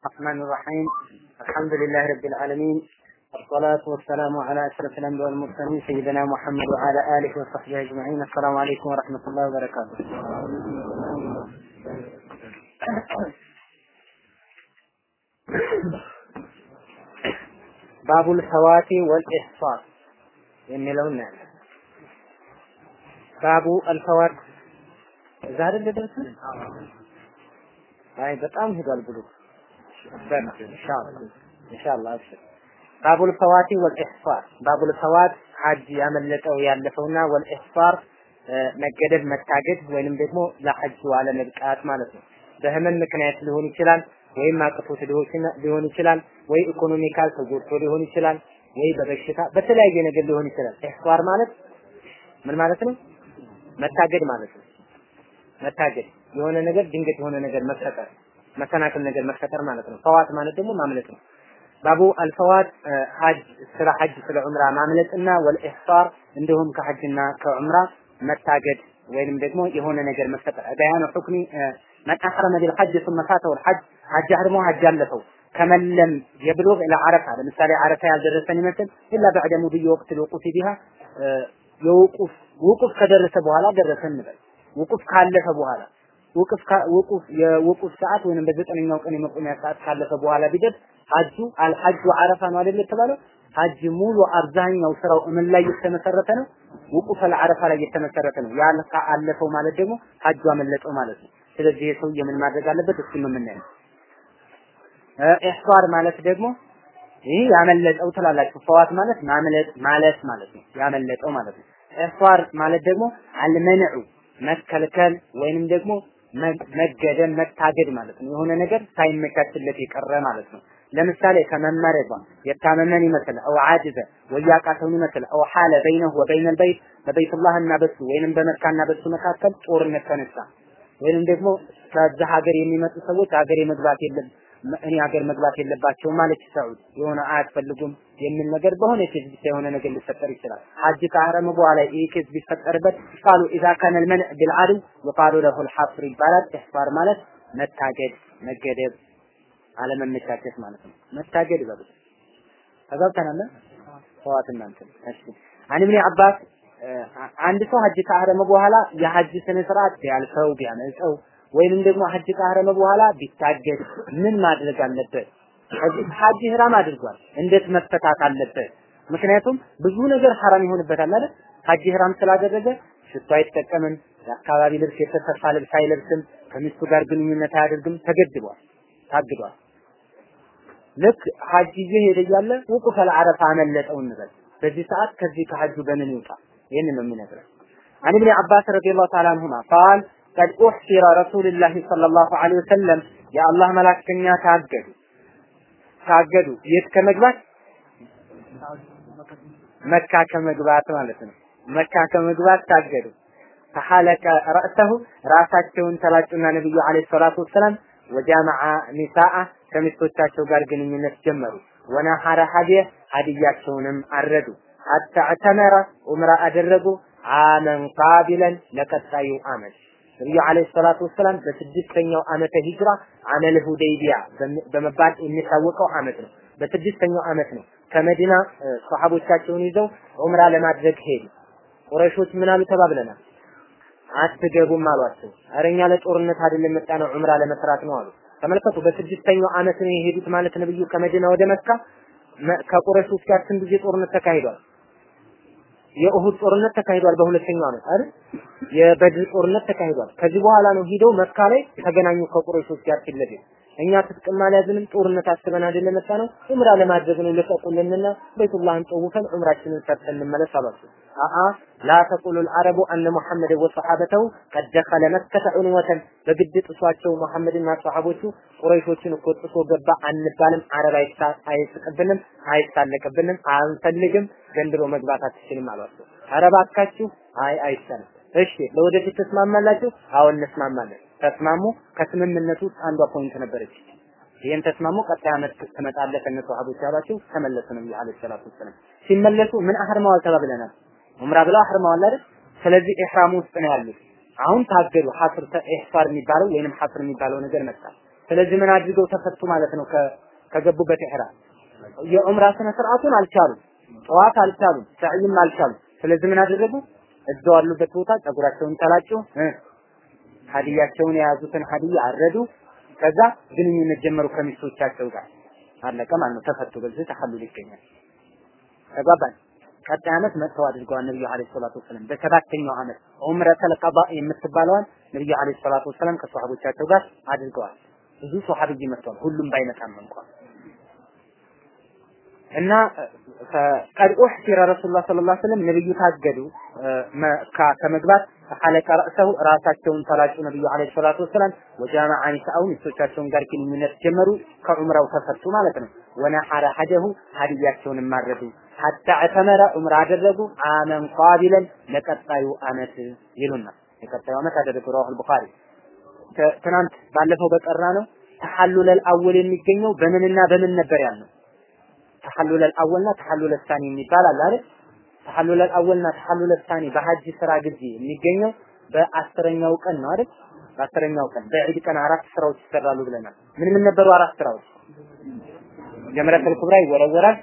الرحمن الرحيم الحمد لله رب العالمين الصلاة والسلام على أشرف الأنبياء والمرسلين سيدنا محمد وعلى آله وصحبه أجمعين السلام عليكم ورحمة الله وبركاته باب الفوات والإحصاء የሚለውን እናያለን። ባቡ አልፈዋት ዛሬ እንደደረሰን አይ በጣም ሄዷል ብሎ በቃ ኢንሻአላህ ኢንሻአላህ አብሽር ባቡል ፈዋቲ ወልኢሕሳር ባቡል ፈዋት ሐጅ ያመለጠው ያለፈውና ወልኢሕሳር መገደብ መታገድ ወይንም ደግሞ ለሐጁ አለመብቃት ማለት ነው። በህመም ምክንያት ሊሆን ይችላል፣ ወይም አቅቶት ሊሆን ይችላል፣ ወይ ኢኮኖሚካል ተጎድቶ ሊሆን ይችላል፣ ወይ በበሽታ በተለያየ ነገር ሊሆን ይችላል። ኢሕሳር ማለት ምን ማለት ነው? መታገድ ማለት ነው። መታገድ የሆነ ነገር ድንገት የሆነ ነገር መፈጠር መሰናክል ነገር መፈጠር ማለት ነው። ፈዋት ማለት ደግሞ ማምለጥ ነው። ባቡ አልፈዋት ሐጅ ስለ ሐጅ ስለ ዑምራ ማምለጥና ወልኢሕሳር እንዲሁም ከሐጅና ከዑምራ መታገድ ወይንም ደግሞ የሆነ ነገር መፈጠር በያኑ ሁክሚ መን አሕረመ ቢልሐጅ ثم فاته الحج ሐጅ አህርሞ ሐጅ አለፈው ከመለም የብሉግ ኢላ አረፋ ለምሳሌ አረፋ ያልደረሰን ይመስል ኢላ በዕደ ሙድይ ወቅት ልውቁፍ ቢሃ የውቁፍ ውቁፍ ከደረሰ በኋላ ደረሰ እንበል ውቁፍ ካለፈ በኋላ ውቁፍ ውቁፍ የውቁፍ ሰዓት ወይንም በዘጠነኛው ቀን የመቆሚያ ሰዓት ካለፈ በኋላ ቢደርስ ሐጁ አልሐጁ አረፋ ነው አይደል የተባለው? ሐጅ ሙሉ አብዛኛው ስራው ምን ላይ የተመሰረተ ነው? ውቁፍ አልዓረፋ ላይ የተመሰረተ ነው። ያ አለፈው ማለት ደግሞ ሐጁ አመለጠው ማለት ነው። ስለዚህ የሰውዬ ምን ማድረግ አለበት? እስኪ የምናየው ኢሕሳር ማለት ደግሞ ይህ ያመለጠው ትላላችሁ። ፈዋት ማለት ማምለጥ ማለት ማለት ነው። ያመለጠው ማለት ነው። ኢሕሳር ማለት ደግሞ አልመንዑ መከልከል ወይንም ደግሞ መገደል መታገድ ማለት ነው። የሆነ ነገር ሳይመቻችለት የቀረ ማለት ነው። ለምሳሌ ከመመረዟ የታመመን ይመስል አው አጅዘ ወያቃተውን ይመስል አው ሐለ በይነሁ ወበይነ አልበይት በበይቱላህና በሱ ወይንም በመካና በሱ መካከል ጦርነት ተነሳ። ወይንም ደግሞ ከዛ ሀገር የሚመጡ ሰዎች ሀገር መግባት የለም እኔ ሀገር መግባት የለባቸውም ማለች ሰዑድ የሆነ አያስፈልጉም። የሚል ነገር በሆነ ኬዝ ብቻ የሆነ ነገር ሊፈጠር ይችላል። ሐጅ ከሐረም በኋላ ይህ ኬዝ ቢፈጠርበት ቃሉ ኢዛ ካነ ልመንዕ ቢልዓድም ወቃሉ ለሁ ልሐፍር ይባላል። ኢሕፋር ማለት መታገድ፣ መገደብ፣ አለመመቻቸት ማለት ነው። መታገድ ይበሉት። ተጋብተናል። ሰዋት እናንተ እሺ። አን ኢብኑ አባስ አንድ ሰው ሐጅ ከሐረመ በኋላ የሐጅ ስነ ስርዓት ቢያልፈው ቢያመልጠው ወይንም ደግሞ ሐጅ ከሐረመ በኋላ ቢታገድ ምን ማድረግ አለበት? ሀጅ ህራም አድርጓል። እንዴት መፈታት አለበት? ምክንያቱም ብዙ ነገር ሐራም ይሆንበታል አይደል? ሀጅ ህራም ስላደረገ ሽቶ አይጠቀምም፣ የአካባቢ ልብስ የተሰፋ ልብስ አይለብስም፣ ከሚስቱ ጋር ግንኙነት አያደርግም። ተገድቧል፣ ታግዷል። ልክ ሀጅ እየሄደ እያለ ውቁፈል አረፋ አመለጠው እንበል። በዚህ ሰዓት ከዚህ ከሀጁ በምን ይውጣ? ይህንን ነው የሚነግረን። عن ابن عباس رضي الله تعالى عنهما قال قد أحصر رسول الله صلى الله عليه وسلم ታገዱ። የት ከመግባት? መካ ከመግባት ማለት ነው። መካ ከመግባት ታገዱ። ፈሐለቀ ረእሰሁ ራሳቸውን ተላጩና ነብዩ አለይሂ ሰላቱ ወሰላም ወጃመዓ ኒሳአ ከሚስቶቻቸው ጋር ግንኙነት ጀመሩ። ወነሐረ ሀዲየ ሀዲያቸውንም አረዱ። ሐታ ዕተመረ አደረጉ። አመን ቃቢለን ለቀጣዩ አመት ነብዩ አለይሂ ሰላቱ ወሰላም በስድስተኛው ዓመተ ሂጅራ አመል ሁደይቢያ በመባል የሚታወቀው ዓመት ነው። በስድስተኛው ዓመት ነው ከመዲና ሰሃቦቻቸውን ይዘው ዑምራ ለማድረግ ሄዱ። ቁረይሾች ምን አሉ ተባብለናል። አትገቡም አሏቸው። ኧረ እኛ ለጦርነት አይደለም የመጣነው ዑምራ ለመስራት ነው አሉ። ተመልከቱ፣ በስድስተኛው ዓመት ነው የሄዱት ማለት ነብዩ ከመዲና ወደ መካ ከቁረይሾች ጋር ስንት ጊዜ ጦርነት ተካሂዷል? የኡሁድ ጦርነት ተካሂዷል በሁለተኛው ዓመት አይደል? የበድር ጦርነት ተካሂዷል። ከዚህ በኋላ ነው ሂደው መካ ላይ ተገናኙ ከቁረይሾች ጋር ፊት እኛ ትጥቅም አልያዝንም፣ ጦርነት አስበን አይደለም መጣ ነው ዑምራ ለማድረግ ነው ልቀቁልንና ቤቱላህን ጠውፈን ዑምራችንን ሰርተን እንመለስ አሏቸው። አአ ላ ተቁሉ አልዓረቡ አነ ሙሐመድ ወሰሐበተው قد مكة عنوة በግድ ጥሷቸው ሙሐመድና ሰሐቦቹ ቁረይሾችን እኮ ጥሶ ገባ አንባልም። አረብ አይስቅብንም፣ አይሳለቅብንም፣ አንፈልግም፣ ዘንድሮ መግባት አትችልም አሏቸው። ኧረ እባካችሁ አይ አይቻልም። እሺ ለወደፊት ተስማማላችሁ? አዎ እንስማማለን። ተስማሙ። ከስምምነቱ ውስጥ አንዷ point ነበረች። ይሄን ተስማሙ። ቀጣይ ዓመት ትመጣለህ ከነ ሰሃቦች ያሏቸው ተመለሱ ነብዩ عليه الصلاة والسلام። ሲመለሱ ምን አህርመዋል ተባብለናል። ዑምራ ብለው አህርመዋል አይደል? ስለዚህ ኢህራም ውስጥ ነው ያሉት። አሁን ታገዱ። ሐስር ኢህሳር የሚባለው ወይንም ሐስር የሚባለው ነገር መጣ። ስለዚህ ምን አድርገው ተፈቱ ማለት ነው ከገቡበት ኢህራም የዑምራ ስነ ስርዓቱን አልቻሉም ጠዋት አልቻሉም ሰዕይም አልቻሉም ስለዚህ ምን አደረጉ እዛው ያሉበት ቦታ ጸጉራቸውን ተላጩ ሀዲያቸውን የያዙትን ሀዲያ አረዱ። ከዛ ግንኙነት ጀመሩ ከሚስቶቻቸው ጋር። አለቀ ማለት ነው። ተፈቱ። በዚህ ተሐሉል ይገኛል። ተግባባን። ቀጣይ ዓመት መጥተው አድርገዋል ነብዩ አለይሂ ሰላቱ ወሰለም በሰባተኛው ዓመት ዑምረተል ቀዳ የምትባለዋን ነብዩ አለይሂ ሰላቱ ወሰለም ከሷሃቦቻቸው ጋር አድርገዋል። ብዙ ሷሃብይ መጥተዋል። ሁሉም ባይመጣም እንኳን እና ቀድ ኡሕሲረ ረሱሉላህ ሰለላሁ ዐለይሂ ወሰለም ነብዩ ታገዱ። ከመግባት ሐለቀ ረእሰሁ ራሳቸውን ተላጩ ነብዩ ዐለይሂ ሰላቱ ወሰላም ወጃመዐ ኒሳኡ ሚስቶቻቸውን ጋር ግንኙነት ጀመሩ። ከዑምራው ተፈቱ ማለት ነው። ወነሐረ ሐደሁ ሀዲያቸውን ማረዱ። ሐታ ዕተመረ ዑምራ አደረጉ። አመን ቃቢለን ለቀጣዩ አመት ይሉና የቀጣዩ አመት አደረጉ ረዋሁል ቡኻሪ። ትናንት ባለፈው በቀራ ነው ተሐሉለል አወል የሚገኘው በምንና በምን ነበር ያልነው? ተሐሉል አልአወልና ተሐሉል ሳኒ የሚባል አለ አይደል? ተሐሉል አልአወልና ተሐሉል ሳኒ በሐጅ ስራ ጊዜ የሚገኘው በአስረኛው ቀን ነው አይደል? በአስረኛው ቀን በዒድ ቀን አራት ስራዎች ይሰራሉ ብለናል። ምን ምን ነበሩ አራት ስራዎች? ጀመረተል ኩብራ ይወረወራል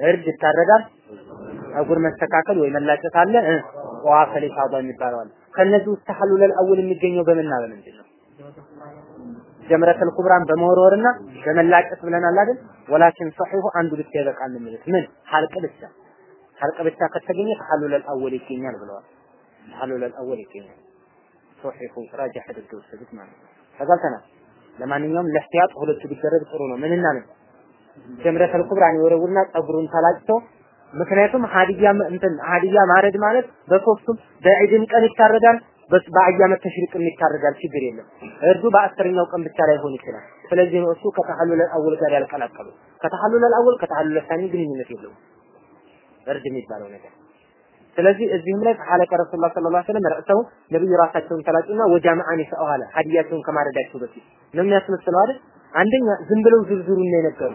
እርድ ይታረዳል፣ ፀጉር መስተካከል ወይ መላጨት አለ ዋፈል ኢፋዳ የሚባለው አለ። ከነዚህ ውስጥ ተሐሉል አልአወል የሚገኘው በምንና በምንድን ነው? ጀምረተል ኩብራን በመወርወርና በመላጨት ብለናል አይደል? ወላኪን ሰሒሁ አንዱ ብቻ ይበቃል የሚሉት ምን ሐልቅ ብቻ ሐልቅ ብቻ ከተገኘ ተሐሉለል አወል ይገኛል ብለዋል። ተሐሉለል አወል ይገኛል። ሰሒሁ ራጅህ አድርገው ወሰዱት ማለት ነው። ተጋብተናል። ለማንኛውም ለህቲያጥ ሁለቱ ቢደረግ ጥሩ ነው። ምንና ምን ጀምረተል ኩብራን ይወረውርና ፀጉሩን ተላጭቶ ምክንያቱም ሀዲያ እንትን ሀዲያ ማረድ ማለት በሶስቱም በዒድም ቀን ይታረዳል በአያመት ተሽሪቅም ይታረዳል ችግር የለም። እርዱ በአስረኛው ቀን ብቻ ላይ ሆን ይችላል። ስለዚህ ነው እሱ ከተሐሉል አወል ጋር ያልቀላቀሉ። ከተሐሉል አወል ከተሐሉል ሳኒ ግንኙነት የለውም እርድ የሚባለው ነገር። ስለዚህ እዚህም ላይ ሐለቀ ረሱላህ ሰለላሁ ዐለይሂ ወሰለም ረእሰው ነብዩ ራሳቸውን ተላጩና ወጃመዐ ኒሳኡ አለ ሀዲያቸውን ከማረዳቸው በፊት ነው የሚያስመስለው አይደል? አንደኛ ዝም ብለው ዝርዝሩን ነው የነገሩ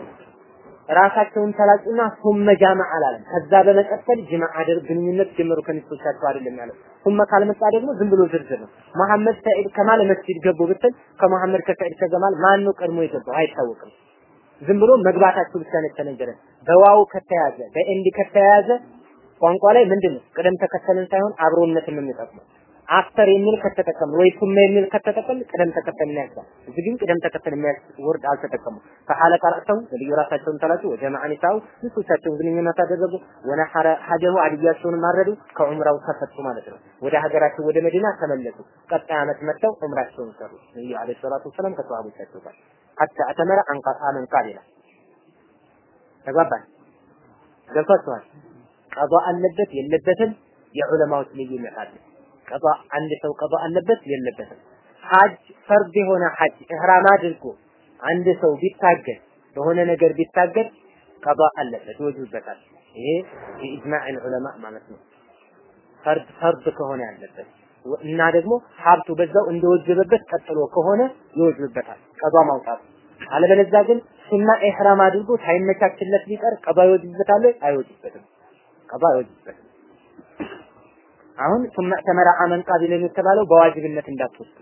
ራሳቸውን ተላጩና ሱመ ጃመዐ አላለም። ከዛ በመቀጠል ጅማ አድርግ ግንኙነት ጀመሩ ከሚስቶቻቸው አይደለም ያለው። ሱመ ካልመጣ ደግሞ ዝም ብሎ ዝርዝር ነው። መሐመድ ሰዒድ ከማል መስጂድ ገቡ ብትል ከመሐመድ ከሰዒድ ከጀማል ማን ነው ቀድሞ የገባው አይታወቅም። ዝም ብሎ መግባታቸው ብቻ ነው የተነገረን። በ واو ከተያዘ በ and ከተያዘ ቋንቋ ላይ ምንድን ነው ቅደም ተከተልን ሳይሆን አብሮነትን የሚጠቅመው። after የሚል ከተጠቀምን ወይ ثم የሚል ከተጠቀምን ቅደም ተከተል ያዛል። እዚህ ግን ቅደም ተከተል የሚያዝ word አልተጠቀሙም። فحلق رأسه ነብዩ ራሳቸውን ተላጩ وجامع نساءه ሚስቶቻቸውን ግንኙነት አደረጉ። ونحر هديه ሀድያቸውን ማረዱ ከዑምራው ተፈቱ ማለት ነው። ወደ ሀገራቸው ወደ መዲና ተመለሱ። ቀጣይ ዓመት መጥተው ዑምራቸውን ሰሩ። ነብዩ አለይሂ ሰላቱ ወሰላም ከሰሃቦቻቸው ጋር ሐታ አተመረ አንቃ አመን ቃቢላ ተግባባን።? ቀዷ አለበት የለበትም የዑለማዎች ልዩነት አለ። ቀዷ አንድ ሰው ቀዷ አለበት የለበትም። ሐጅ ፈርድ የሆነ ሐጅ ኢህራም አድርጎ አንድ ሰው ቢታገድ በሆነ ነገር ቢታገድ ቀዷ አለበት ይወጅበታል። ይሄ የኢጅማዕ ዑለማ ማለት ነው። ፈርድ ፈርድ ከሆነ ያለበት እና ደግሞ ሀብቱ በዛው እንደወጀበበት ቀጥሎ ከሆነ ይወጅበታል ቀዷ ማውጣት። አለበለዚያ ግን ሱና ኢህራም አድርጎ ሳይመቻችለት ቢቀር ቀዷ ይወጅበታል አይወጅበትም። ቀዷ አይወጅበትም። አሁን ሱመ ተመራ አመን የተባለው በዋጅብነት እንዳትወስዱ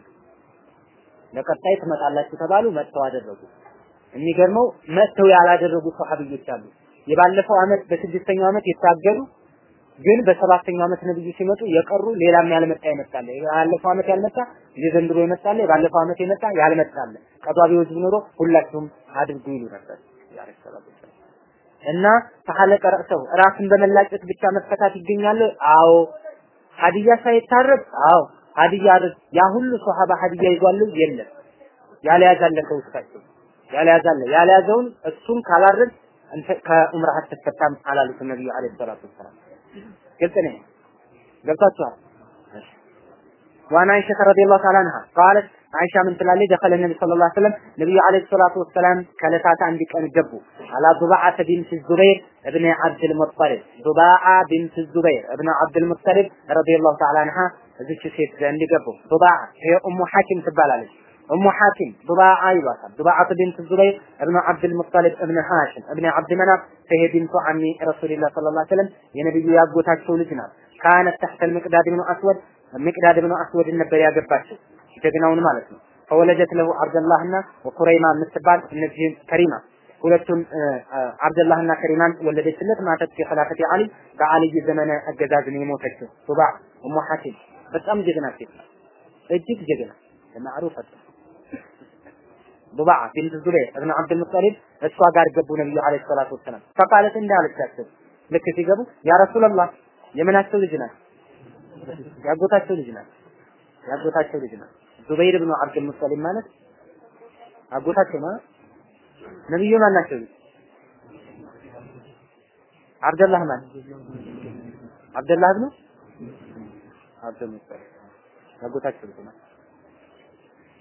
ለቀጣይ ትመጣላችሁ ተባሉ መጥተው አደረጉ። የሚገርመው መጥተው ያላደረጉ ሰሃቢዎች አሉ። የባለፈው አመት በስድስተኛው አመት የታገዱ ግን በሰባተኛው አመት ነብዩ ሲመጡ የቀሩ ሌላም ያልመጣ ይመጣል። ያለፈው አመት ያልመጣ የዘንድሮ ይመጣል። ባለፈው አመት የመጣ ያልመጣል። ቀዷቢ ወጅብ ኖሮ ሁላችሁም አድርጉ ይሉ ነበር እና ተሐለቀ ረእሰው ራስን በመላጨት ብቻ መፈታት ይገኛል። አዎ ሀዲያ ሳይታረድ አዎ ሀዲያ ያ ሁሉ ሶሐባ ሀዲያ ይዟል የለም። ያልያዛለ ከውስጣቸው ያልያዛለ ያልያዘውን እሱን ካላረድ ከዑምራ አትፈታም አላሉትም ነብዩ አለይሂ ሰላቱ ወሰላም። ግልጽ ነው ገብታችኋል ዋና አይሻ رضي الله تعالى عنها قالت አይሻ ምን ትላለች? ደኸለ ነቢ ሰለላሁ ዐለይሂ ወሰለም ነብዩ عليه الصلاة والسلام ከለታት አንድ ቀን ገቡ። على ضباعة بنت الزبير بن عبد المطلب ضباعة بنت الزبير بن عبد المطلب رضي الله تعالى عنها እዚች ሴት ዘንድ ገቡ ዱባዓ ይሄ ኡሙ ሐኪም ትባላለች ኡሙ ሐኪም ዱባዓ ይሏታል ضباعة بنت الزبير بن عبد المطلب بن هاشم بن عبد مناف هي بنت عم رسول الله صلى الله عليه وسلم የነብዩ ያጎታቸው ልጅ ናት كانت تحت المقداد بن الأسود ሚቅዳድ ብኑ አስወድን ነበር ያገባቸው። ጀግናውን ማለት ነው። فولدت له عبد الله وكريمة የምትባል እነዚህም ከሪማ ሁለቱም አብደላህና ከሪማን ወለደችለት። ماتت في خلافة علي በአልይ ዘመነ አገዛዝ ነው የሞተችው። ሱባ ኡሙ ሐኪም በጣም ጀግና ሴት እጅግ ጀግና ማዕሩፍ ዱባዓ ቢንት ዙበይር እብን አብዱል ሙጠሊብ እሷ ጋር ገቡ ነብዩ አለይሂ ሰላቱ ወሰላም። ፈቃለት እንዳለቻቸው ልክ ሲገቡ ያ ረሱላህ የምናቸው ልጅ ናት። ያጎታቸው ልጅ ናት። ያጎታቸው ልጅ ናት። ዙበይር ብኑ አብዱል ሙጠሊብ ማለት አጎታቸው ማለት ነብዩ ማን ናቸው? አብደላህ ማን? አብደላህ ብኑ አብዱል ሙጠሊብ። ያጎታቸው ልጅ ናት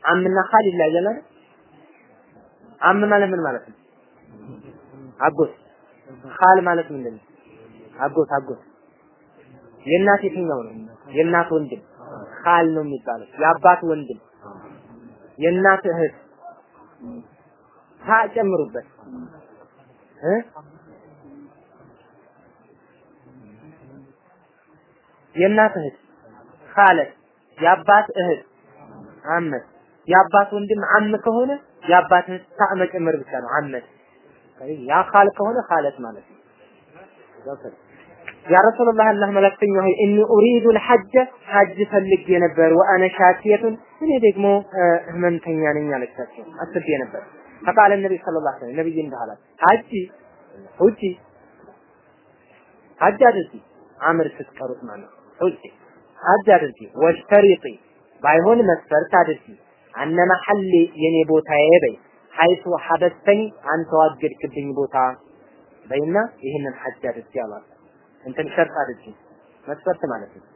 አምና ኻል ይለያያል አይደል? አም ማለት ምን ማለት ነው? አጎት። ኻል ማለት ምንድን ነው? አጎት አጎት። የእናት የትኛው ነው? የእናት ወንድም። ኻል ነው የሚባለው። የአባት ወንድም። የእናት እህት ጨምሩበት እ? የእናት እህት ኻለት የአባት እህት አመት የአባት ወንድም አም ከሆነ የአባት እህት ታ መጨመር ብቻ ነው አመት። ያ ኻል ከሆነ ኻለት ማለት ነው። ያ ረሱላህ አላህ መላክተኛ ሆይ እኒ ኡሪዱ ልሐጀ ሐጅ ፈልጌ ነበር ወአነ ሻኪየቱን እኔ ደግሞ ህመምተኛ ነኝ አለቻቸው። አስቤ ነበር ፈቃለ ነቢ ሰለላሁ ዐለይሂ ወሰለም ነብይ እንዲህ አላት ሐጂ ሁጂ ሐጅ አድርጊ አምር ስትቀሩት ማለት ሁጂ ሐጅ አድርጊ ወሽተሪጢ ባይሆን መስፈርት አድርጊ አነ መሐሊ የኔ ቦታዬ በይ ሐይቱ ሐበስተኒ አንተ ዋገድክብኝ ቦታ በይና ይህንን ሐጅ አድርጊ አላት እንትን ሸርጥ አድርጊ መስፈርት ማለት ነው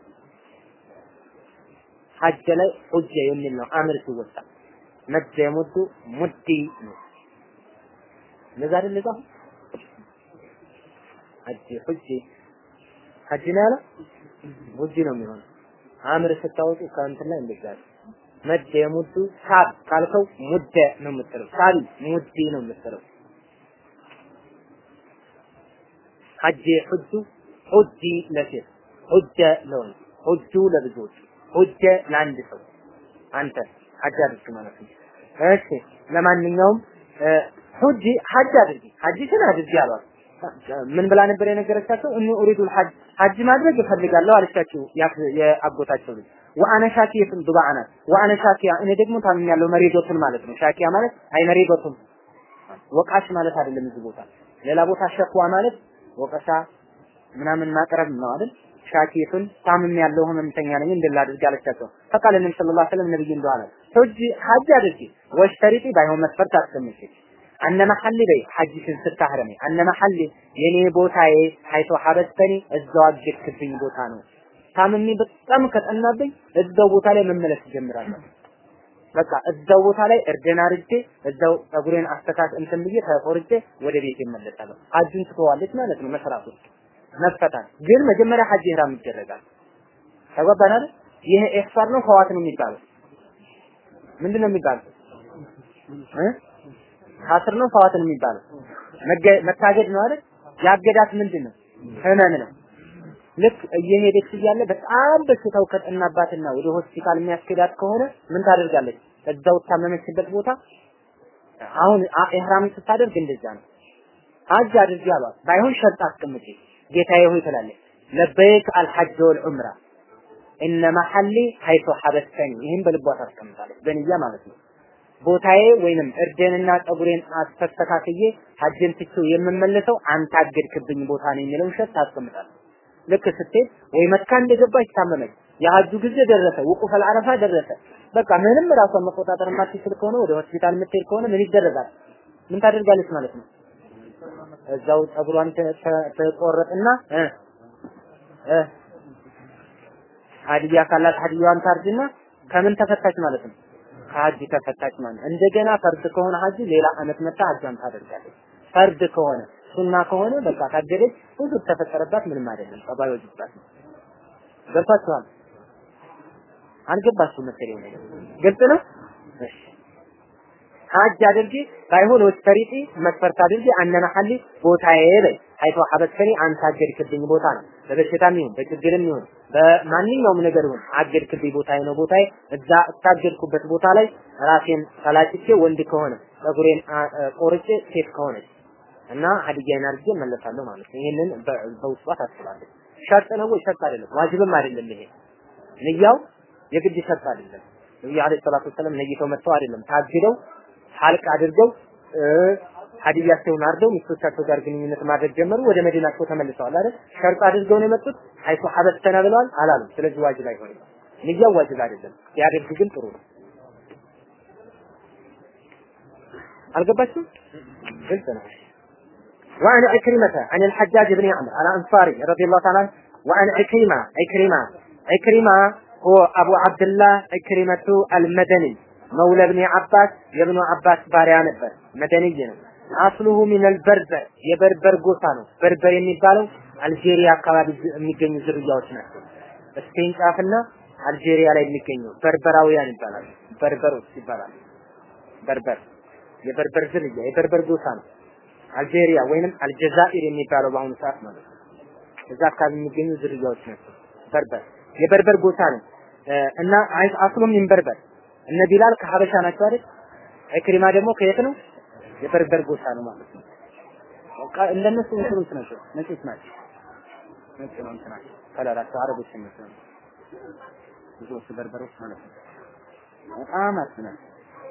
ሐጅ ላይ ሁጀ የሚል ነው አምር ሲወጣ መደ የሙዱ ሙዲ ነው። እንደዛ አይደል እዛ ሐጅ ሁጂ ሐጅ ነው ያለ ሁጂ ነው የሚሆነው። አምር ስታወጡ ከእንትን ላይ እንደዛ መደ የሙዱ ሳብ ካልከው ሙደ ነው የምትለው። ሳቢ ሙዲ ነው የምትለው። ሐጅ ሁጁ ሁጂ ለሴት። ሁጀ ለወንድ ሁጁ ለብዙዎች ሁጀ ለአንድ ሰው። አንተ አድርግ ማለት ነው። እሺ ለማንኛውም ሁጂ ሐጅ አድርጊ ሐጅሽን አድርጊ አሏት። ምን ብላ ነበር የነገረቻቸው? እኒ ኡሪዱል ሐጅ ሐጅ ማድረግ እፈልጋለሁ አለቻቸው የአጎታቸው ልጅ። ወአነ ሻኪየቱን ናት። ወአነ ሻኪያ እኔ ደግሞ ታምኛለሁ መሬዶቱን ማለት ነው። ሻኪያ ማለት አይ መሬዶቱን ወቃሽ ማለት አይደለም እዚህ ቦታ። ሌላ ቦታ ሸክዋ ማለት ወቀሳ ምናምን ማቅረብ ነው አይደል? ሻኪቱን ታምም ያለው ህመምተኛ ነኝ እንድል አድርግ አለቻቸው። ፈቃለ ነብዩ ሰለላሁ ዐለይሂ ወሰለም ነብይ እንደዋለ ሂጂ ሐጅ አድርጊ ወሽተሪጢ ባይሆን መስፈርት አስቀምጪ አነ መሐሊ በይ ሐጅሽን ስታህረሚ አነ መሐሊ የኔ ቦታዬ ሀይቶ ሐበስተኒ እዛው አገድክብኝ ቦታ ነው። ታምሜ በጣም ከጠናብኝ እዛው ቦታ ላይ መመለስ ጀምራለሁ። በቃ እዛው ቦታ ላይ እርደን አርጄ እዛው ጸጉሬን አስተካክ እንትን ብዬ ተቆርጬ ወደ ቤት እመለሳለሁ። ሐጅን ትተዋለች ማለት ነው መስራቱ መፈታን ግን መጀመሪያ ሐጅ ኢህራም ይደረጋል። ተጓባን? ይሄ ኢህሳር ነው ፈዋት ነው የሚባለው። ምንድነው የሚባለው? ካስር ነው ፈዋት ነው የሚባለው። መታገድ ነው አይደል? ያገዳት ምንድን ነው? ህመም ነው። ልክ እየሄደች እያለ በጣም በሽታው ከጠናባትና ወደ ሆስፒታል የሚያስኬዳት ከሆነ ምን ታደርጋለች? እዛው ታመመችበት ቦታ አሁን ኢህራም ስታደርግ እንደዛ ነው። ሐጅ አድርጊ አሏት። ባይሆን ሸርጥ አስቀምጪ ጌታዬ ሆይ ትላለች። ለበይክ አልሐጅ ወልዑምራ እነ መሐሊ ሀይቶ ሐበስተኒ ይህን በልቧ ታስቀምጣለች። በንያ ማለት ነው። ቦታዬ ወይንም እርደንና ጸጉሬን አስተካክዬ ሐጅን ትቼው የምመለሰው አንተ አገድክብኝ ቦታ ነው የሚለውን ሸርጥ ታስቀምጣለች። ልክ ስትሄድ ወይ መካ እንደገባች ታመመች፣ የሐጁ ጊዜ ደረሰ፣ ውቁፍ አልዓረፋ ደረሰ። በቃ ምንም ራሷን መቆጣጠር የማትችል ከሆነ ወደ ሆስፒታል የምትሄድ ከሆነ ምን ይደረጋል? ምን ታደርጋለች ማለት ነው? እዛው ጸጉሯን ተቆረጥና እ ሀዲያ ካላት ሀዲያዋን ታርጅና ከምን ተፈታች ማለት ነው? ከሀጅ ተፈታች ማለት ነው። እንደገና ፈርድ ከሆነ ሀጅ ሌላ አመት መጣ ሀጇን ታደርጋለች። ፈርድ ከሆነ ሱና ከሆነ በቃ ታገደች፣ ብዙ ተፈጠረባት፣ ምንም አይደለም። ጸባይ ወጅባት ነው። ገብታችኋል? አልገባችሁም መሰለኝ ነገር ግልጽ ነው። እሺ ሀጅ አድርጊ ባይሆን ወስተሪጢ መስፈርት አድርጊ አነ መሐሊ ቦታዬ በይ ሀይቶ ሐበተኒ አንተ አገድክብኝ ቦታ ነው። በበሽታም ይሁን በችግርም ይሁን በማንኛውም ነገር ይሁን አገድክብኝ ቦታዬ ነው ቦታዬ እዛ እታገድኩበት ቦታ ላይ ራሴን ተላጭቼ ወንድ ከሆነ ጸጉሬን ቆርጬ ሴት ከሆነች እና ሀዲያዬን አድርጌ እመለሳለሁ ማለት ነው። ይሄንን በውስጧ ታስባለች። ሸርጥ ነው ወይ? ሸርጥ አይደለም፣ ዋጅብም አይደለም። ይሄ ንያው የግድ ሸርጥ አይደለም። ነብዩ አለይሂ ሰላቱ ወሰለም ነይተው መጥተው አይደለም ታግደው ሐልቅ አድርገው ሀዲያቸውን አርደው ሚስቶቻቸው ጋር ግንኙነት ማድረግ ጀመሩ። ወደ መዲናቸው ተመልሰዋል አይደል? ሸርጥ አድርገው ነው የመጡት። ሀይቱ ሐበስተና ብለዋል አላሉ። ስለዚህ ዋጅብ አይሆንም። ንያው ዋጅብ አይደለም። ሲያደርግ ግን ጥሩ ነው። አልገባችሁም? ግልጽ ነው። وعن عكرمة عن الحجاج بن عمرو الأنصاري رضي الله تعالى عنه وعن عكرمة عكرمة عكرمة هو أبو عبد الله عكرمة المدني መውለ ብኒ አባስ የብኑ አባስ ባሪያ ነበር፣ መደንይ ነው። አስሉሁ ሚነል በርበር የበርበር ጎሳ ነው። በርበር የሚባለው አልጄሪያ አካባቢ የሚገኙ ዝርያዎች ናቸው። ስፔን ጫፍና አልጄሪያ ላይ የሚገኙ በርበራውያን ይባላሉ። በርበሮች ይባላሉ። በርበር የበርበር ዝርያ የበርበር ጎሳ ነው። አልጄሪያ ወይንም አልጀዛኢር የሚባለው በአሁኑ ሰዓት ማለት ነው። እዛ አካባቢ የሚገኙ ዝርያዎች ናቸው። በርበር የበርበር ጎሳ ነው እና أصله من البربر እነ ቢላል ከሀበሻ ናቸው አይደል? ኢክሪማ ደግሞ ከየት ነው? የበርበር ጎሳ ነው ማለት ነው። እንደነሱ እንትኖች ናቸው፣ ነጮች ናቸው። ነጭ ነው እንትናቸው ከለራቸው አረቦች ናቸው። ብዙዎቹ በርበሮች ማለት ነው። በጣም አስናል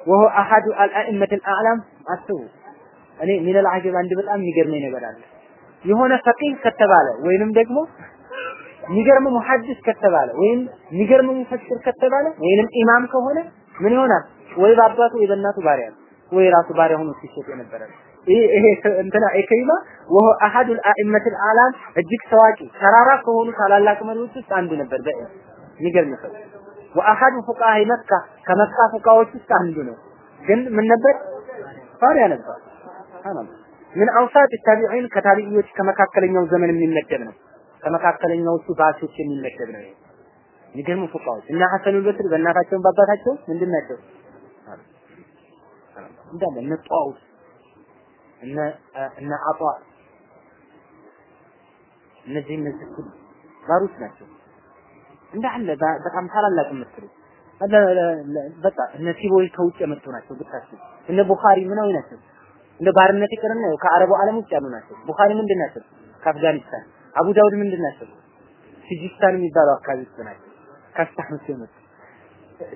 ወሆ አሐዱ አልአኢመት አልአዕላም አስቡ እኔ ሚነል አጀብ አንድ በጣም የሚገርመኝ ነገር አለ። የሆነ ፈቂህ ከተባለ ወይንም ደግሞ የሚገርም ሙሐዲስ ከተባለ ወይም የሚገርም ሙፈስር ከተባለ ወይንም ኢማም ከሆነ ምን ይሆናል? ወይ በአባቱ ወይ በእናቱ ባሪያ ነው፣ ወይ ራሱ ባሪያ ሆኖ ሲሸጥ የነበረ ይሄ እንትና ኢክሪማ ወሆ አሐዱል አኢመቱል አላም እጅግ ታዋቂ ተራራ ከሆኑ ታላላቅ መሪዎች ውስጥ አንዱ ነበር። የሚገርም ሰው ወአሐዱ ፉቃሃ መካ ከመካ ፉቃዎች ውስጥ አንዱ ነው። ግን ምን ነበር? ባሪያ ነበር። ምን አውሳጥ ታቢዒን ከታቢዒዎች ከመካከለኛው ዘመን የሚመደብ ነው። ከመካከለኛዎቹ ባሶች የሚመደብ ነው። የሚገርሙ ፉቃዎች እና ሐሰኑል በስሪ በእናታቸውን በአባታቸው ምንድን ናቸው? እንዳለ እነ ጧውስ እነ እነ አጧ እነዚህ እነዚህ ሁሉ ባሮች ናቸው። እንዳለ በጣም ታላላቅ የምትሉ በቃ እነ ሲቦይ ከውጭ የመጡ ናቸው ብታስብ እነ ቡኻሪ ምናዊ ናቸው። እንደ ባርነት ይቅርና ከአረቡ ዓለም ውጭ ያሉ ናቸው። ቡኻሪ ምንድን ናቸው? ከአፍጋኒስታን አቡ ዳውድ ምንድን ናቸው? ሲጂስታን የሚባለው አካባቢ ውስጥ ናቸው። ካስታህምስ የመጡ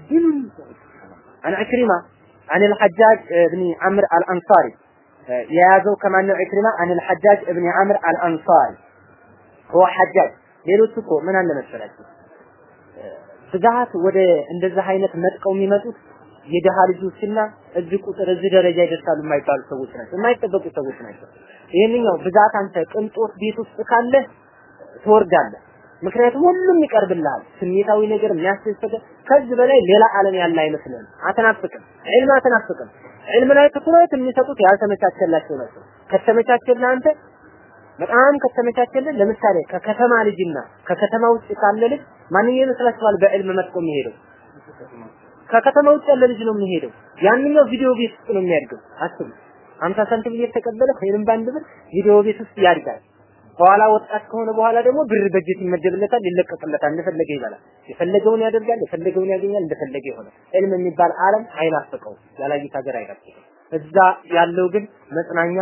ዲኑን عن عكرمة عن الحجاج بن عمرو الأنصاري የያዘው ከማን ነው ዕክሪማ አን ልሐጃጅ እብኒ አምር አልአንሳሪ ሆ ሐጃጅ ሌሎች እኮ ምን አለ መሰላችሁ ስጋት ወደ እንደዚህ አይነት መጥቀው የሚመጡት የደሃ ልጆችና እዚህ ቁጥር እዚህ ደረጃ ይደርሳሉ የማይባሉ ሰዎች ናቸው፣ የማይጠበቁ ሰዎች ናቸው። ይሄንኛው ብዛት አንተ ቅንጦት ቤት ውስጥ ካለ ትወርዳለህ። ምክንያቱም ሁሉም ይቀርብልሃል። ስሜታዊ ነገር የሚያስደስት ከዚህ በላይ ሌላ ዓለም ያለ አይመስልህም። አትናፍቅም። ዒልም አትናፍቅም። ዒልም ላይ ትኩረት የሚሰጡት ያልተመቻቸላቸው ናቸው። ከተመቻቸልህ አንተ በጣም ከተመቻቸልህ ለምሳሌ ከከተማ ልጅና ከከተማ ውጭ ካለ ልጅ ማንኛው ይመስላችኋል በዕልም መጥቆ የሚሄደው? ከከተማ ውጭ ያለ ልጅ ነው የሚሄደው። ያንኛው ቪዲዮ ቤት ውስጥ ነው የሚያድገው። አስቡ። አምሳ ሳንቲም እየተቀበለ ኸይርም በአንድ ብር ቪዲዮ ቤት ውስጥ ያድጋል። በኋላ ወጣት ከሆነ በኋላ ደግሞ ብር በጀት ይመደብለታል፣ ይለቀቅለታል፣ እንደፈለገ ይበላል፣ የፈለገውን ያደርጋል፣ የፈለገውን ያገኛል፣ እንደፈለገ ይሆናል። ዕልም የሚባል ዓለም አይናፍቀውም፣ ያላዩት ሀገር አይናፍቀውም። እዛ ያለው ግን መጽናኛ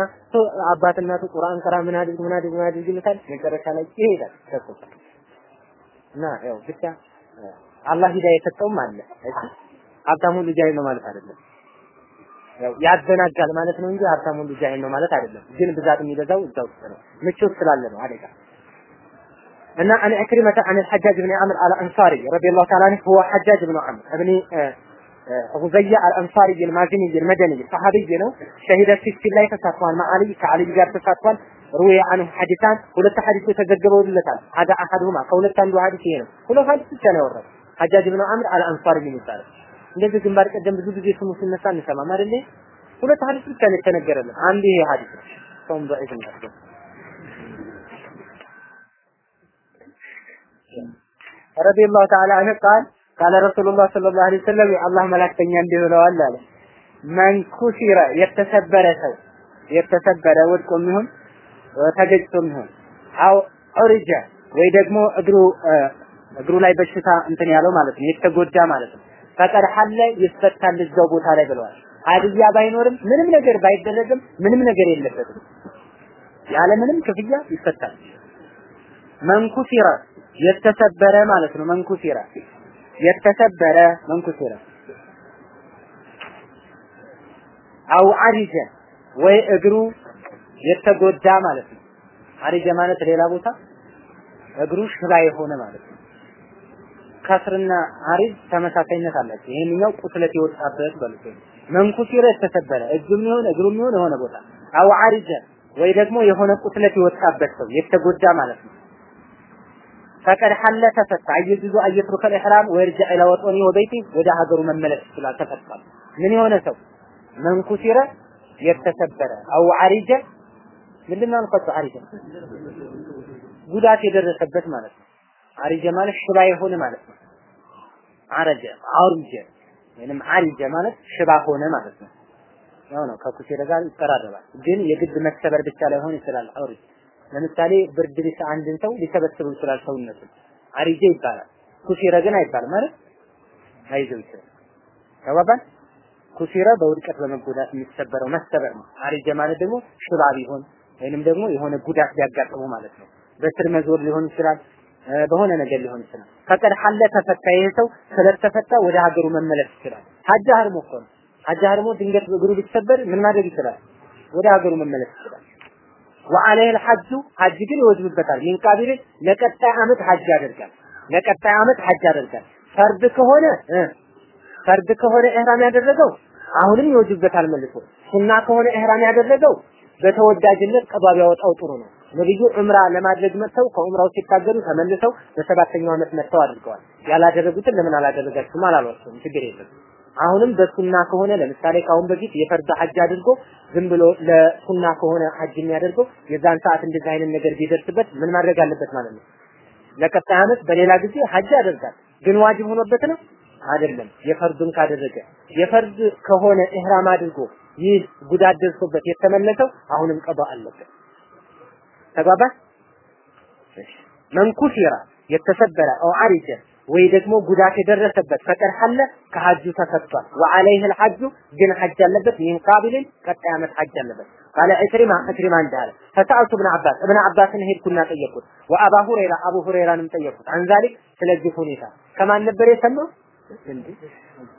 አባት እናቱ ቁርአን ቀራ ምን አድርግ ምን አድርግ ምን አድርግ ይሉታል። መጨረሻ ላይ ይሄዳል ተቆጣ እና ያው ብቻ አላህ ሂዳያ የሰጠውም አለ እሺ ሁሉ ጃሂል ነው ማለት አይደለም። ያው ያዘናጋል ማለት ነው እንጂ ሀብታም ሁሉ ጃሂል ነው ማለት አይደለም። ግን ብዛት የሚበዛው እዛ ውስጥ ነው፣ ምቾት ስላለ ነው አደጋ እና አን ዕክሪመተ አን الحجاج بن عمرو الانصاري رضي الله تعالى عنه هو حجاج بن عمرو ابن غزية الانصاري المازني المدني صحابي ነው ሸሂደ ፊስቲን ላይ ተሳትፏል ማዓሊ ከአሊ ጋር ተሳትፏል ሩያ አንሁ ሐዲሳን ሁለት ሐዲስ ተዘግበውለታል አዳ አሐዱማ ከሁለት አንዱ ሐዲስ ይሄ ነው ሁለት ሐዲስ ብቻ ነው ያወራው ሐጃጅ ብን አምር አልአንሳሪ የሚባለው እንደዚህ ግንባር ቀደም ብዙ ጊዜ ስሙ ሲነሳ እንሰማም አይደል? ሁለት ሐዲስ ብቻ ነው የተነገረልን። አንዱ ይሄ ሐዲስ ነው። ሰውም ضعيف ነው። رضي الله تعالى عنه قال قال رسول الله صلى الله عليه وسلم የአላህ መላእክተኛ እንዲህ ብለዋል አለ መን ኩሲረ የተሰበረ ሰው የተሰበረ ወድቆም ይሁን ተገጭቶም ይሁን አው ዑርጀ ወይ ደግሞ እግሩ እግሩ ላይ በሽታ እንትን ያለው ማለት ነው የተጎዳ ማለት ነው ፈቀድ ሐለ ይፈታል እዛው ቦታ ላይ ብለዋል። ሀዲያ ባይኖርም ምንም ነገር ባይደረግም ምንም ነገር የለበትም። ያለ ምንም ክፍያ ይፈታል። መንኩሲረ የተሰበረ ማለት ነው። መንኩሲረ የተሰበረ መንኩሲረ አው አሪጀ ወይ እግሩ የተጎዳ ማለት ነው። አሪጀ ማለት ሌላ ቦታ እግሩ ሽባ የሆነ ማለት ነው ከስርና አሪጅ ተመሳሳይነት አላቸው ይሄንኛው ቁስለት የወጣበት በሉት መንኩሲረ የተሰበረ እጁም ይሁን እግሩም ይሁን የሆነ ቦታ አው አሪጀ ወይ ደግሞ የሆነ ቁስለት የወጣበት ሰው የተጎዳ ማለት ነው ፈቀድ ሐለ ተፈታ አይጅዙ አየትሩከ الإحرام ويرجع إلى وطنه وبيته ወደ ሀገሩ መመለስ ይችላል ተፈቷል ምን የሆነ ሰው መንኩሲረ የተሰበረ አው አሪጀ ምንድነው አልኳቸው አሪጀ ጉዳት የደረሰበት ማለት ነው አሪጀ ማለት ሽባ የሆነ ማለት ነው። አረጀ አውርጀ ወይንም አሪጀ ማለት ሽባ ሆነ ማለት ነው። ያው ነው ከኩሲረ ጋር ይቀራረባል። ግን የግድ መሰበር ብቻ ላይሆን ይችላል አውርጀ ለምሳሌ ብርድ ቢስ አንድን ሰው ሊሰበስበው ይችላል ሰውነቱን አሪጀ ይባላል። ኩሲረ ግን አይባልም ማለት አይዘው ይችላል። ተባባል ኩሲረ በውድቀት በመጎዳት የሚሰበረው መሰበር ነው። አሪጀ ማለት ደግሞ ሽባ ቢሆን ወይንም ደግሞ የሆነ ጉዳት ቢያጋጥሙ ማለት ነው። በስር መዞር ሊሆን ይችላል በሆነ ነገር ሊሆን ይችላል። فقد حل ተፈታ፣ ይህ ሰው ስለተፈታ ወደ ሀገሩ መመለስ ይችላል። ሀጅ አህርሞ እኮ ነው። ሀጅ አህርሞ ድንገት እግሩ ቢሰበር ምን ማድረግ ይችላል? ወደ ሀገሩ መመለስ ይችላል። وعليه الحج ሀጅ ግን ይወጅብበታል። من قابل ለቀጣይ አመት ሀጅ ያደርጋል። ለቀጣይ አመት ሀጅ ያደርጋል። ፈርድ ከሆነ ፈርድ ከሆነ ኢህራም ያደረገው አሁንም ይወጅብበታል መልሶ። ሱና ከሆነ እህራም ያደረገው በተወዳጅነት ቀባቢ ቢያወጣው ጥሩ ነው። ነብዩ ዑምራ ለማድረግ መጥተው ከዑምራው ሲታገሉ ተመልሰው በሰባተኛው ዓመት መጥተው አድርገዋል። ያላደረጉትን ለምን አላደረጋችሁም? አላሏቸውም። ችግር የለም። አሁንም በሱና ከሆነ ለምሳሌ ካሁን በፊት የፈርድ ሐጅ አድርጎ ዝም ብሎ ለሱና ከሆነ ሐጅ የሚያደርገው የዛን ሰዓት እንደዚህ አይነት ነገር ቢደርስበት ምን ማድረግ አለበት ማለት ነው? ለቀጣይ ዓመት በሌላ ጊዜ ሐጅ ያደርጋል። ግን ዋጅብ ሆኖበት ነው? አይደለም። የፈርዱን ካደረገ። የፈርድ ከሆነ ኢህራም አድርጎ ይህ ጉዳት ደርሶበት የተመለሰው አሁንም ቀባ አለበት ተግባባ መንኩሲራ የተሰበረ አው አሪጀ ወይ ደግሞ ጉዳት የደረሰበት ፈቀድ ሐለ ከሐጁ ተፈቷል ወአለይህ الحج ግን ሐጅ አለበት ይህን ቃቢልን ቀጣይ ዓመት ሐጅ አለበት قال عكرمة عكرمة እንዳለ فسألت ابن عباس ابن عباس ሄድኩና ጠየቁት وأبا هريرة አቡ ሁረይራንም ጠየቁት عن ذلك ስለዚህ ሁኔታ ከማን ነበር የሰማው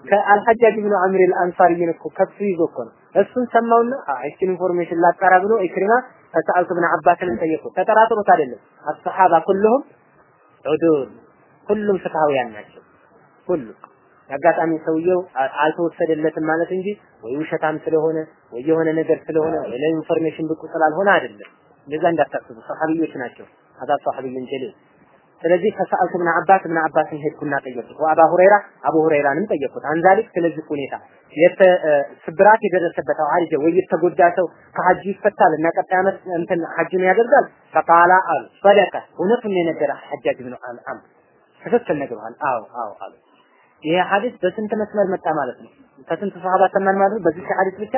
ከአልሐጃጅ ብኑ አምር አልአንሳሪን እኮ ከሱ ይዞ እኮ ነው እሱን ሰማውና እችን information ላጣራ ብሎ ኢክሪማ فسألت ابن عباس ን ጠየቁት ተጠራጥሮት አይደለም። الصحابة كلهم عدول ሁሉም ፍትሃውያን ናቸው። ሁሉ አጋጣሚ ሰውየው አልተወሰደለትም ማለት እንጂ ወይ ውሸታም ስለሆነ ወይ የሆነ ነገር ስለሆነ ወይ ለ information ብቁ ስላልሆነ አይደለም። እንደዛ እንዳታስቡ። ሰሃቢዮች ናቸው። አዛ ሰሃቢዩን ጀሊል ስለዚህ ከሰአልቱ ብን አባስ ብን አባስን ሄድኩና ጠየቁት ወአባ ሁረይራ አቡ ሁረይራንም ጠየቁት አንዛሊክ ስለዚህ ሁኔታ ስብራት የደረሰበት አሪጀ ወይ የተጎዳ ሰው ከሐጅ ይፈታል እና ቀጣይ ዓመት እንትን ሐጅን ያደርጋል? ፈቃላ አሉ። ሰደቀ። እውነቱን የነገረ ሐጃጅ ብን አም። ትክክል ነግረዋል አዎ አዎ አሉ። ይሄ ሐዲስ በስንት መስመር መጣ ማለት ነው? ከስንት ሰሃባ ሰማን ማለት ነው? በዚህ ሐዲስ ብቻ?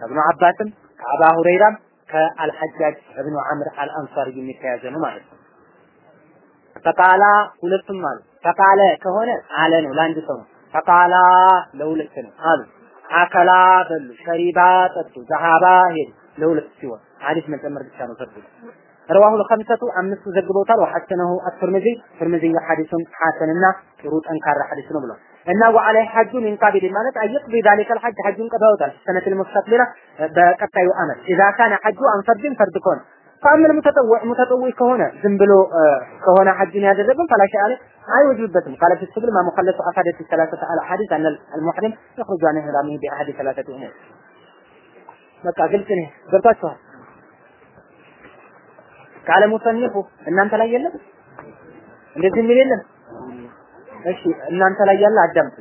ከብኑ አባስም ከአባ ሁረይራም ከአልሐጃጅ እብኑ አምር አልአንሳሪ የሚተያዘ ነው ማለት ነው فقالا ሁለቱም አሉ። فقالا ከሆነ አለ ነው ላንድ ሰው فقالا ለሁለት ነው አሉ። اكلا በሉ شريبا تطو ذهابا هي ለሁለት ሲሆን። حديث من تمر بتاعه ነው رواه الخمسة أمس زجبوتا وحسنه الترمذي الترمذي حديث حسن النا كروت أنكار حديث نبلا إنه وعليه حج من قبل ما يقضي ذلك الحج حج قبل سنة المستقبلة بكتا يؤمن إذا كان حج أن فرد فرد كون فأما المتطوع متطوع ከሆነ ዝም ብሎ ከሆነ ሐጅን ያደረገው فلا شيء عليه አይወጅበትም قال في السبل ما مخلص أفادت الثلاثة الأحاديث أن المحرم يخرج عن إحرامه بأحد ثلاثة أمور በቃ ግልጽ ነው ገብታችኋል ቃለ ሙሰኒፉ እናንተ ላይ የለም እንደዚህ የሚል የለም እሺ እናንተ ላይ ያለ አዳምጡ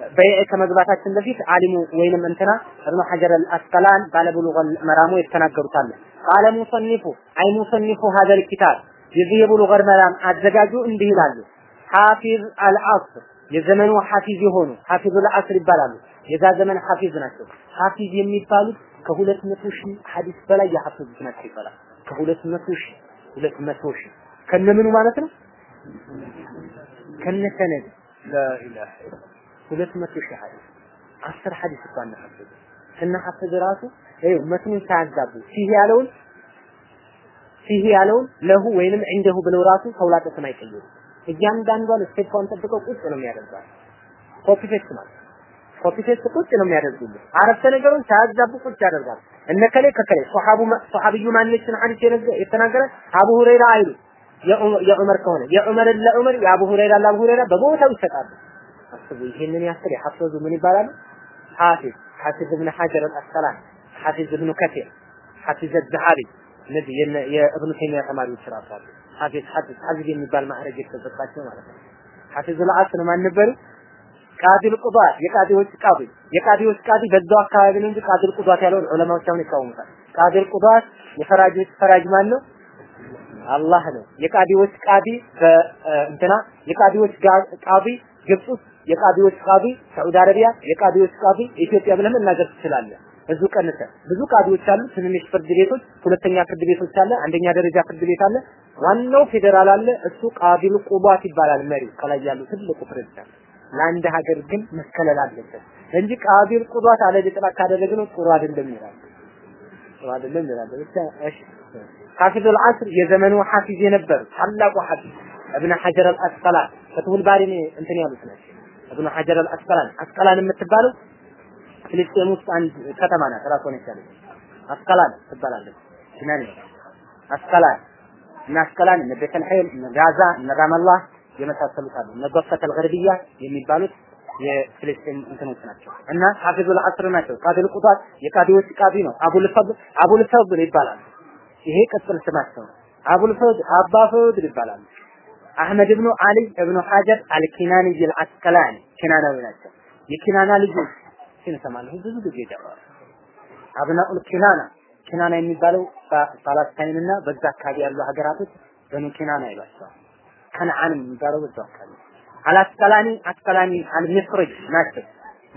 በይዕ ከመግባታችን በፊት አሊሙ ወይንም እንትና እብኑ ሐጀር አልአስቀላን ባለ ቡሉገል መራሙ የተናገሩት አለ ቃለ ሙሰኒፉ አይ ሙሰኒፉ ሀዘል ኪታብ የዚህ የቡሉገል መራም አዘጋጁ እንዲህ ይላሉ። ሐፊዝ አልዐስር የዘመኑ ሐፊዝ የሆኑ ሐፊዝ አልዐስር ይባላሉ። የዛ ዘመን ሐፊዝ ናቸው። ሐፊዝ የሚባሉት ከሁለት መቶ ሺህ ሐዲስ በላይ ያሐፈዙት ናቸው ይባላል። ከሁለት መቶ ሺህ ሁለት መቶ ሺህ። ከነምኑ ማለት ነው? ከነሰነድ። لا إله ሁለት መቶ ሺህ ሐዲስ። አስር ሐዲስ አነሐፈዘ ስናሐፈዝ ራሱ ይኸው መትኑን ሳያዛቡ فيه ያለውን فيه ያለውን له ወይንም እንደሁ ብለው ራሱ ተውላጠ ስም አይቀይሩ እያንዳንዷን step ዋን ጠብቀው ቁጭ ነው የሚያደርጓት። copy paste ማለት copy paste ቁጭ ነው የሚያደርጉልህ። አረፍተ ነገሩን ሳያዛቡ ቁጭ ያደርጋል እነከሌ ከከሌ ሷሐቡ ሷሐቢዩ ማንነችን ሐዲስ የተናገረ? አቡ ሁረይራ አይሉ። የዑመር ከሆነ የዑመርን ለዑመር የአቡ ሁረይራ ለአቡ ሁረይራ በቦታው ይሰጣሉ። አስቡ ይሄንን ያክል የሐፈዙ ምን ይባላሉ? ሐፊዝ ሐፊዝ ኢብኑ ሐጀር አልአስቀላኒ ሐፊዝ ኢብኑ ከሲር ሐፊዝ አልዘሃቢ እነዚህ የእብኑ ተይሚያ ተማሪዎች ራሱ አሉ። ሐፊዝ ሐፊዝ ሐፊዝ የሚባል ማዕረግ የተሰጣቸው ማለት ነው። حافظ العصر ማን ነበሩ قاضي القضاة የቃዲዎች ቃዲ። የቃዲዎች ቃዲ በዛው አካባቢ ነው እንጂ قاضي القضاة ያለውን ዑለማዎች አሁን ይቃወሙታል። قاضي القضاة የፈራጆች ፈራጅ ማን ነው አላህ ነው። የቃዲዎች ቃዲ በእንትና የቃዲዎች ቃዲ ግብጽ ውስጥ የቃዲዎች ቃዲ ሳዑዲ አረቢያ የቃዲዎች ቃዲ ኢትዮጵያ ብለህ መናገር ትችላለህ። ብዙ ቀንሰ ብዙ ቃዲዎች አሉ። ትንንሽ ፍርድ ቤቶች፣ ሁለተኛ ፍርድ ቤቶች አለ፣ አንደኛ ደረጃ ፍርድ ቤት አለ፣ ዋናው ፌዴራል አለ። እሱ قاضي القضاة ይባላል። መሪው ከላይ ያሉ ትልቁ ፕሬዝዳንት። ለአንድ ሀገር ግን መከለል አለበት እንጂ ቃዲል ቁባት አለ ሊጥላ ካደረግነው ጥሩ አይደለም ይላል። ጥሩ አይደለም ይላል። ብቻ እሺ ሐፊዝ አልዓስር የዘመኑ ሐፊዝ የነበሩ ታላቁ ሐፊዝ እብነ ሐጀር አልአስቀላን ፈትሁል ባሪ እንትን ያሉት ናቸው። እብኑ ሐጀር አልአስቀላን አስቀላን የምትባለው ፍልስጤም ውስጥ አንድ ከተማ ናት። ራሷን የቻለች አስቀላን ትባላለች። ሽናኔ አስቀላን እና አስቀላን እነ ቤተልሔም እነ ጋዛ እነ ራመላህ የመሳሰሉት አሉ። እነ ዶፈተል ገርቢያ የሚባሉት የፍልስጤም እንትኖች ናቸው እና ሐፊዙል ዐስር ናቸው። ቃዲል ቁጣት የቃዲዎች ቃዲ ነው። አቡል ፈድል ይባላል። ይሄ ቅጽል ስማቸው ነው። አቡል ይባላሉ። አህመድ ብኑ አሊ እብኑ ሐጀር አልኪናኒ አልአስቀላኒ ኪናናዊ ናቸው። የኪናና ልጆች እንሰማለሁ ብዙ ጊዜ ይደባል። አብናኡል ኪናና ኪናና የሚባለው ፓላስታይንና በዛ አካባቢ ያሉ ሀገራቶች በኑ ኪናና ይሏቸዋል። ከነዓን የሚባለው በዛ አካባቢ አልአስቀላኒ አስቀላኒ አልሚስሪ ናቸው።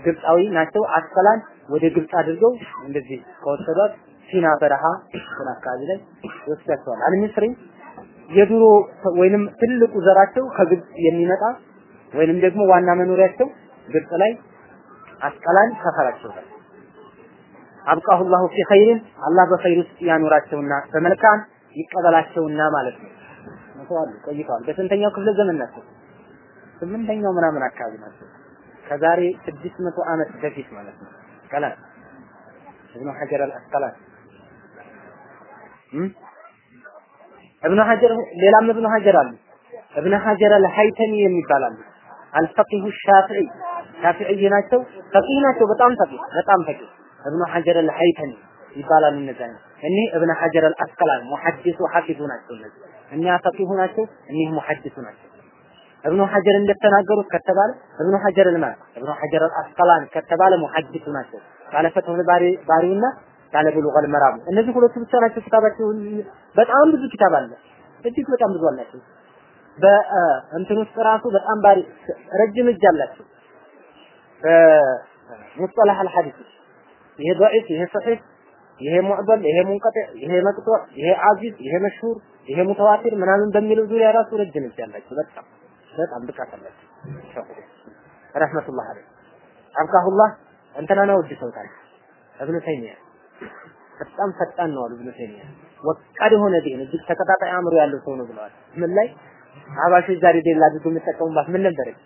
ግብፃዊ ናቸው። አስቀላን ወደ ግብፅ አድርገው እንደዚህ ከወሰዷት ሲና በረሃ አካባቢ ላይ ይወስዳቸዋል። አልሚስሪ የድሮ ወይንም ትልቁ ዘራቸው ከግብጽ የሚመጣ ወይንም ደግሞ ዋና መኖሪያቸው ግብጽ ላይ አስቀላን ሰፈራቸው ላይ አብቃሁ ላሁ ፊ ኸይርን አላህ በኸይር ውስጥ ያኖራቸውና በመልካም ይቀበላቸውና ማለት ነው። ሞተዋል፣ ቆይተዋል። በስንተኛው ክፍለ ዘመን ናቸው? ስምንተኛው ምናምን አካባቢ ናቸው። ከዛሬ ስድስት መቶ ዓመት በፊት ማለት ነው። ቀላል እብኑ ሐጀር አልአስቀላን እብኑ ሐጀር ሌላም እብኑ ሐጀር አሉ። እብኑ ሐጀር አልሀይተሚ የሚባል አሉ። አልፈቂሁ ሻፊዒ ሻፊዒ ናቸው። ፈቂህ ናቸው። በጣም ፈቂህ በጣም ፈቂህ እብኑ ሐጀር አልሀይተሚ ይባላሉ። እነዛ እኒህ እብነ ሐጀር አልአስቀላን ሙሐዲሱ ሐፊዙ ናቸው። እነዚህ እኛ ፈቂሁ ናቸው። እኒህ ሙሐዲሱ ናቸው። እብኑ ሐጀር እንደተናገሩት ከተባለ እብኑ ሐጀር ልማ እብኑ ሐጀር አልአስቀላን ከተባለ ሙሐዲሱ ናቸው። ባለ ባሪ ባሪውና ባለ ብሉገል መራም እነዚህ ሁለቱ ብቻ ናቸው ኪታባቸው። በጣም ብዙ ኪታብ አለ፣ እጅግ በጣም ብዙ አላቸው። በእንትን ውስጥ ራሱ በጣም ባሪ ረጅም እጅ አላቸው። በሙስጠላህ አልሐዲስ ይሄ ضعيف ይሄ ሰሒህ ይሄ ሙዕበል ይሄ ሙንቀጢዕ ይሄ መቅጡዕ ይሄ አዚዝ ይሄ መሽሁር ይሄ ሙተዋቲር ምናምን በሚለው ዙሪያ ራሱ ረጅም እጅ አላቸው። በጣም በጣም ብቃት አላቸው። ረህመቱላህ አለይህ አብቃሁላህ እንትና ነው ወድሰውታል እብኑ ተይሚያ በጣም ፈጣን ነው አሉ ኢብኑ ተይሚያ። ወቃድ የሆነ ዲን እጅግ ተቀጣጣይ አእምሮ ያለው ሰው ነው ብለዋል። ምን ላይ አህባሾች ዛሬ ዴላ አድርጎ የሚጠቀሙባት ምን ነበረች?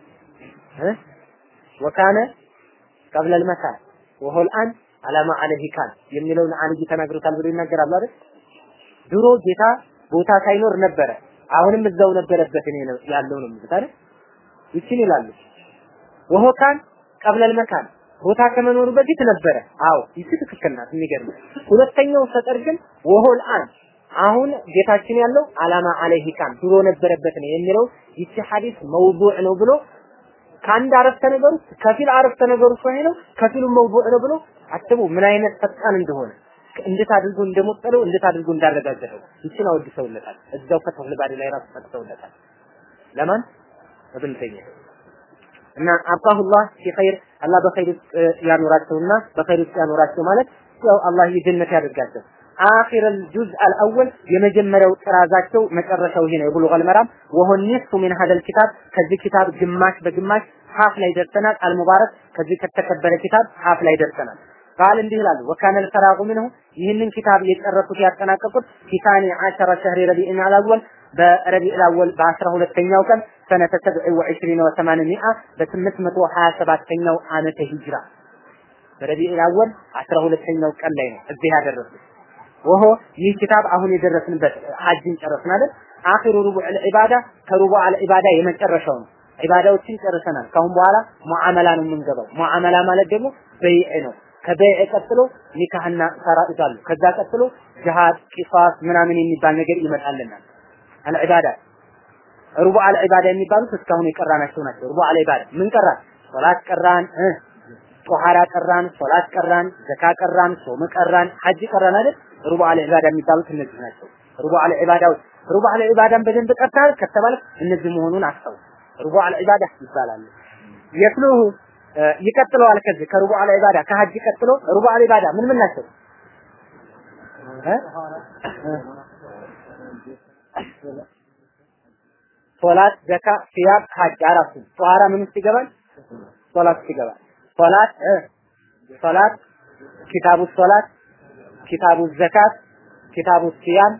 ወካነ ቀብለ ልመካን ወሆል አን አላማ አለህ ካን የሚለውን አልይ ተናግሮታል ብሎ ይናገራሉ አይደል? ድሮ ጌታ ቦታ ሳይኖር ነበረ፣ አሁንም እዛው ነበረበት እኔ ነው ያለው ነው የሚሉት? ይችን ይላሉ። ወሆ ቀብለ ልመካን ቦታ ከመኖሩ በፊት ነበረ። አዎ ይቺ ትክክል ናት። የሚገርም ሁለተኛው ሰጠር ግን ወሆል አን አሁን ጌታችን ያለው አላማ አለይሂ ካን ድሮ ነበረበት ነው የሚለው ይቺ ሐዲስ መውዱዕ ነው ብሎ ከአንድ አረፍተ ነገር ውስጥ ከፊል አረፍተ ነገር ውስጥ ነው ከፊሉ መውዱዕ ነው ብሎ አስቡ ምን አይነት ፈጣን እንደሆነ? እንዴት አድርጎ እንደሞጠለው እንዴት አድርጎ እንዳረጋገጠው? ይችን አወድሰውለታል። እዛው ፈትሁል ባሪ ላይ ራሱ ፈትተውለታል። ለማን? እብን ተይሚያ። እና አባሁላህ ፊ ኸይር አላህ በኸይር ያኖራቸውና በኸይር ውስጥ ያኖራቸው ማለት ያው አላህ የጀነት ያደርጋቸው አኺር الجزء الاول የመጀመሪያው ጥራዛቸው መጨረሻው ይሄ ነው የቡሉገል መራም ወሆ ኒስፉ ሚን ሀደል ኪታብ ከዚህ ኪታብ ግማሽ በግማሽ ሀፍ ላይ ደርሰናል አልሙባረክ ከዚህ ከተከበረ ኪታብ ሀፍ ላይ ደርሰናል ቃል እንዲህ ይላሉ ወካነ الفراغ منه ይህንን ኪታብ የጨረሱት ያጠናቀቁት ፊታኒ አሸረ ሸህሪ ረቢዕን አልአወል በረቢዕ አልአወል በአስራ ሁለተኛው ቀን ሰነተ ሰብዕ ወዕሽሪን ወሰማንሚአ በስምንት መቶ ሀያ ሰባተኛው ዓመተ ሂጅራ በረቢዕ አልአወል አስራ ሁለተኛው ቀን ላይ ነው እዚህ ያደረሱት ወሆ ይህ ኪታብ አሁን የደረስንበት ሐጅን ጨረስን አይደል? አኺሩ ሩቡዕ አልዒባዳ ከሩቡዕ አልዒባዳ የመጨረሻው ነው። ዒባዳዎችን ጨርሰናል። ካሁን በኋላ ሙዓመላ ነው የምንገባው። ሙዓመላ ማለት ደግሞ በይዕ ነው። ከበይዕ ቀጥሎ ኒካህና ሰራኢት አሉ ከዛ ቀጥሎ ጅሃድ ቂሳስ ምናምን የሚባል ነገር ይመጣልናል አልዒባዳ። ሩቡዕ አልዒባዳ የሚባሉት እስካሁን የቀራናቸው ናቸው። ሩቡዕ አልዒባዳ ምን ቀራን? ሶላት ቀራን ጦሃራ ቀራን ሶላት ቀራን ዘካ ቀራን ሶም ቀራን ሐጅ ቀራን አይደል ሩቡዕ አልዒባዳ የሚባሉት እነዚህ ናቸው። ሩቡዕ አልዒባዳዎች ሩቡዕ አልዒባዳን በደንብ ቀርታል ከተባለ እነዚህ መሆኑን አስታውስ። ሩቡዕ አልዒባዳ ይባላል። የትሉሁ? ይቀጥለዋል ከዚህ ከሩቡዕ አልዒባዳ ከሐጅ ቀጥሎ ربع العبادة ምን ምን ናቸው? ሶላት ዘካ ሲያም ሐጅ አራቱ። ጦሃራ ምን ውስጥ ይገባል? ሶላት ውስጥ ይገባል። ሶላት ሶላት كتاب الصلاة كتاب الزكاة كتاب الصيام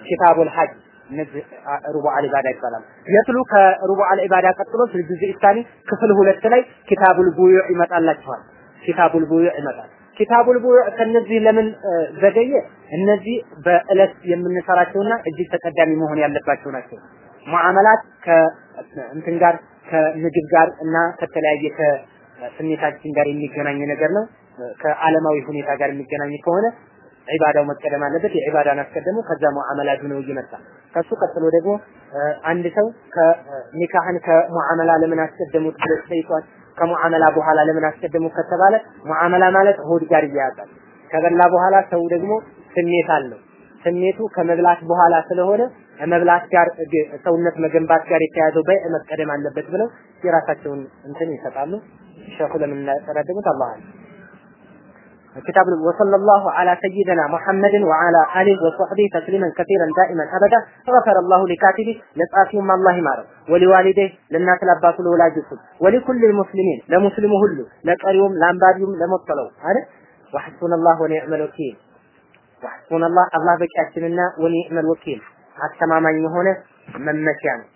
كتاب الحج እነዚህ ربع العبادة ይባላል። የትሉ ከ ربع العبادة ቀጥሎ الجزء الثاني ክፍል ሁለት ላይ ኪታቡል ቡዩዕ ይመጣላችኋል። ኪታቡል ቡዩዕ ይመጣል። ኪታቡል ቡዩዕ ከነዚህ ለምን ዘገየ? እነዚህ በእለት የምንሰራቸውና እጅግ ተቀዳሚ መሆን ያለባቸው ናቸው። ሙዓመላት ከእንትን ጋር ከምግብ ጋር እና ከተለያየ ከስሜታችን ጋር የሚገናኝ ነገር ነው። ከዓለማዊ ሁኔታ ጋር የሚገናኝ ከሆነ ዒባዳው መቀደም አለበት። የዒባዳን አስቀደሙ፣ ከዛ ሙዓመላ ዱነው እየመጣ ከሱ ቀጥሎ ደግሞ አንድ ሰው ከኒካህን ከሙዓመላ ለምን አስቀደሙት ብሎ ተጠይቋል። ከሙዓመላ በኋላ ለምን አስቀደሙት ከተባለ ሙዓመላ ማለት ሆድ ጋር ይያያዛል። ከበላ በኋላ ሰው ደግሞ ስሜት አለው። ስሜቱ ከመብላት በኋላ ስለሆነ መብላት ጋር ሰውነት መገንባት ጋር የተያዘው በይ መቀደም አለበት ብለው የራሳቸውን እንትን ይሰጣሉ። ሸኹ ለምን እንዳቀረደሙት አላህ كتاب وصلى الله على سيدنا محمد وعلى آله وصحبه تسليما كثيرا دائما أبدا غفر الله لكاتبه لصافيهم الله يمارو ولوالديه للناس الأباس لولاجته ولكل المسلمين لمسلم هلو لقريوم لأنبابيوم لمطلو هذا وحسبنا الله ونعم الوكيل وحسبنا الله الله بكاتبنا ونعم الوكيل አስተማማኝ የሆነ መመኪያ ነው።